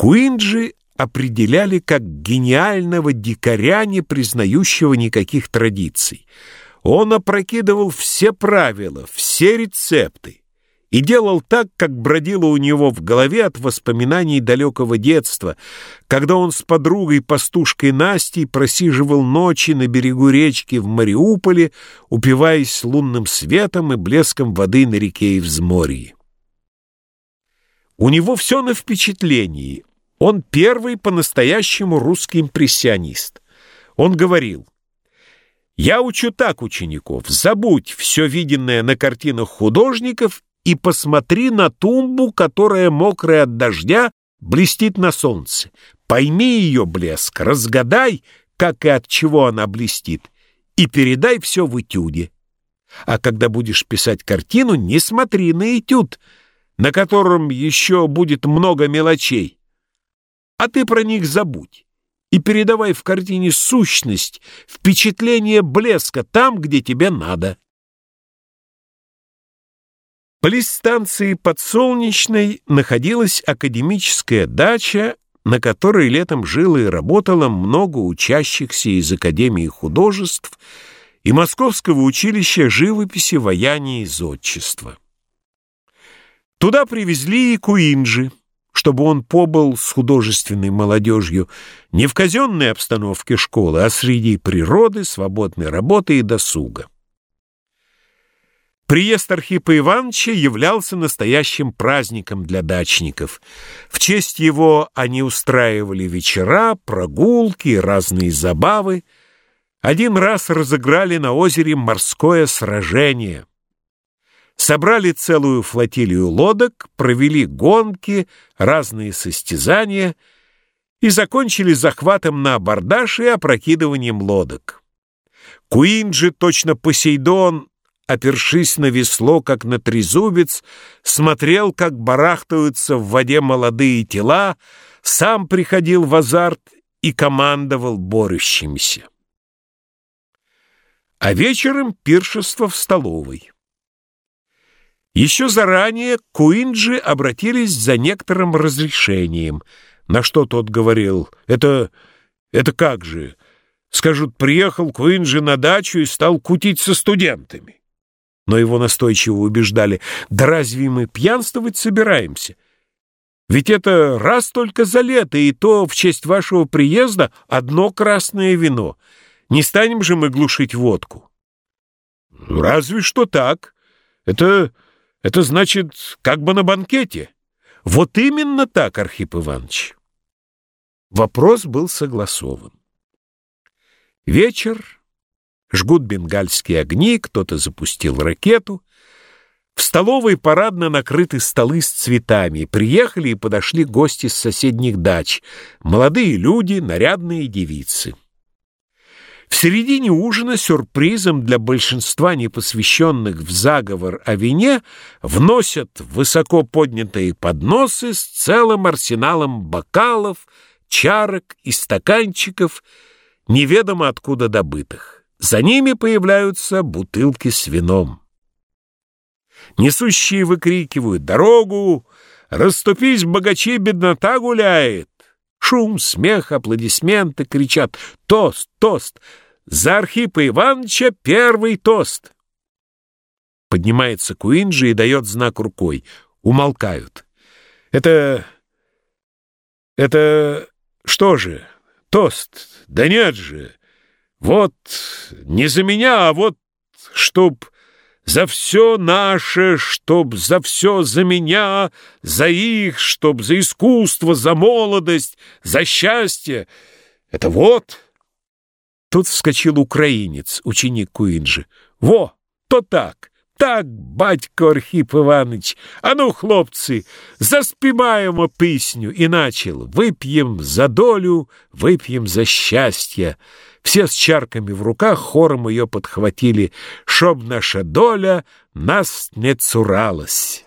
Куинджи определяли как гениального дикаря, не признающего никаких традиций. Он опрокидывал все правила, все рецепты и делал так, как бродило у него в голове от воспоминаний далекого детства, когда он с подругой-пастушкой Настей просиживал ночи на берегу речки в Мариуполе, упиваясь лунным светом и блеском воды на реке и взморье. У него все на впечатлении. Он первый по-настоящему русский импрессионист. Он говорил, «Я учу так учеников, забудь все виденное на картинах художников и посмотри на тумбу, которая, мокрая от дождя, блестит на солнце. Пойми ее блеск, разгадай, как и от чего она блестит, и передай все в этюде. А когда будешь писать картину, не смотри на этюд, на котором еще будет много мелочей, а ты про них забудь и передавай в картине сущность, впечатление блеска там, где тебе надо. Близ станции Подсолнечной находилась академическая дача, на которой летом жило и работало много учащихся из Академии художеств и Московского училища живописи, ваяния и зодчества. Туда привезли и Куинджи чтобы он побыл с художественной молодежью не в казенной обстановке школы, а среди природы, свободной работы и досуга. Приезд Архипа Ивановича являлся настоящим праздником для дачников. В честь его они устраивали вечера, прогулки, разные забавы. Один раз разыграли на озере морское сражение — собрали целую флотилию лодок, провели гонки, разные состязания и закончили захватом на абордаж и опрокидыванием лодок. Куинджи, точно Посейдон, опершись на весло, как на трезубец, смотрел, как барахтаются в воде молодые тела, сам приходил в азарт и командовал борющимися. А вечером пиршество в столовой. Еще заранее Куинджи обратились за некоторым разрешением, на что тот говорил, «Это... это как же?» Скажут, приехал Куинджи на дачу и стал кутить со студентами. Но его настойчиво убеждали, да разве мы пьянствовать собираемся? Ведь это раз только за лето, и то в честь вашего приезда одно красное вино. Не станем же мы глушить водку? Разве что так. Это... Это значит, как бы на банкете. Вот именно так, Архип Иванович. Вопрос был согласован. Вечер, жгут бенгальские огни, кто-то запустил ракету. В столовой парадно накрыты столы с цветами. Приехали и подошли гости с соседних дач. Молодые люди, нарядные девицы. В середине ужина сюрпризом для большинства непосвященных в заговор о вине вносят высоко поднятые подносы с целым арсеналом бокалов, чарок и стаканчиков, неведомо откуда добытых. За ними появляются бутылки с вином. Несущие выкрикивают «Дорогу! Раступись, богачи, беднота гуляет!» Шум, смех, аплодисменты, кричат «Тост! Тост!» «За Архипа Ивановича первый тост!» Поднимается Куинджи и дает знак рукой. Умолкают. «Это... это... что же? Тост? Да нет же! Вот не за меня, а вот чтоб...» За все наше, чтоб за все за меня, за их, чтоб за искусство, за молодость, за счастье. Это вот. Тут вскочил украинец, ученик Куинджи. Во, то так, так, батько Архип Иванович. А ну, хлопцы, заспіваємо пісню. И начал. Выпьем за долю, выпьем за счастье. Все с чарками в руках хором ее подхватили, чтоб наша доля нас не цуралась.